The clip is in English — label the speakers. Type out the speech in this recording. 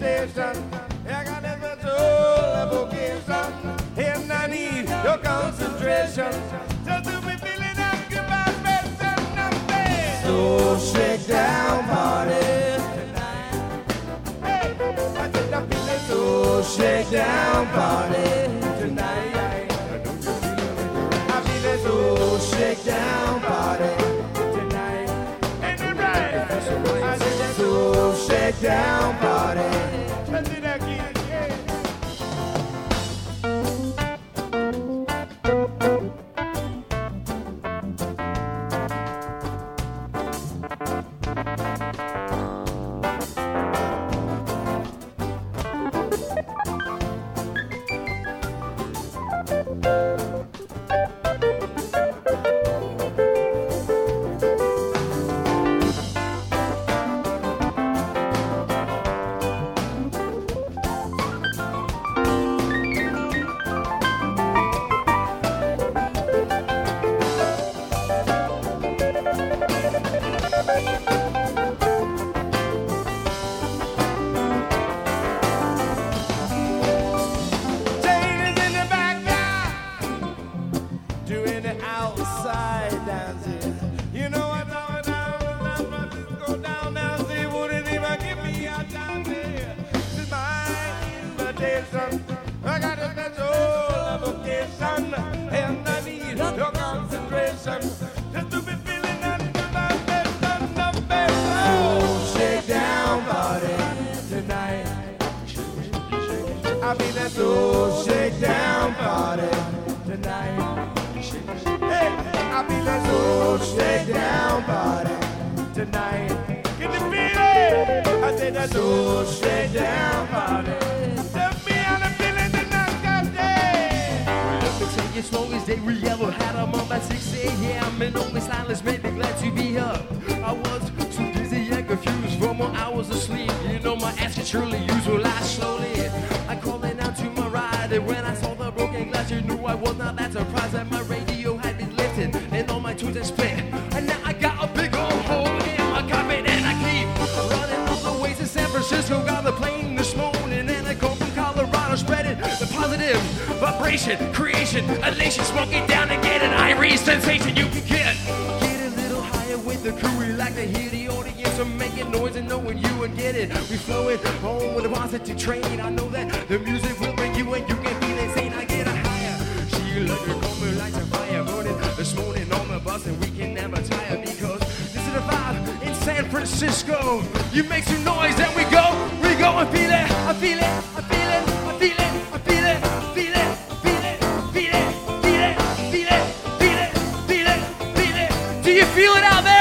Speaker 1: invitation. I got a vocation. And I need your concentration. To be feeling up goodbye, best and nothing. So shake down party. I I'm feeling so shake down party tonight. I'm feeling so shake down. Down party. Jane Mean that so shake down party tonight. Hey, I mean that so shake down party tonight. Get the feeling? I said that so shake down party. Tell me how the feeling tonight, goddamn.
Speaker 2: Let me tell you, smallest day we ever had. I'm up at 6 a.m. and only silence made me glad to be up. I was too dizzy and confused for more hours of sleep. You know my ass could surely use the you knew I was not that surprised that my radio had been lifted and all my tunes had split. And now I got a big old hole in my carpet and I keep running all the way to San Francisco. Got the plane this morning and I go from Colorado spreading the positive vibration, creation, elation, smoke it down and get an irie sensation you can get. Get a little higher with the crew, we like to hear the audience and making noise and knowing you would get it. We flowing home with a positive train. I know that the music will She like a comer like a fire burning this morning on the bus and we can never tire because this is the vibe in San Francisco. You make some noise and we go, we go and feel it. I feel it, I feel it, I feel it, I feel it, I feel it, feel it, feel it, feel it, feel it, feel it, feel it, feel it. Do you feel it out there?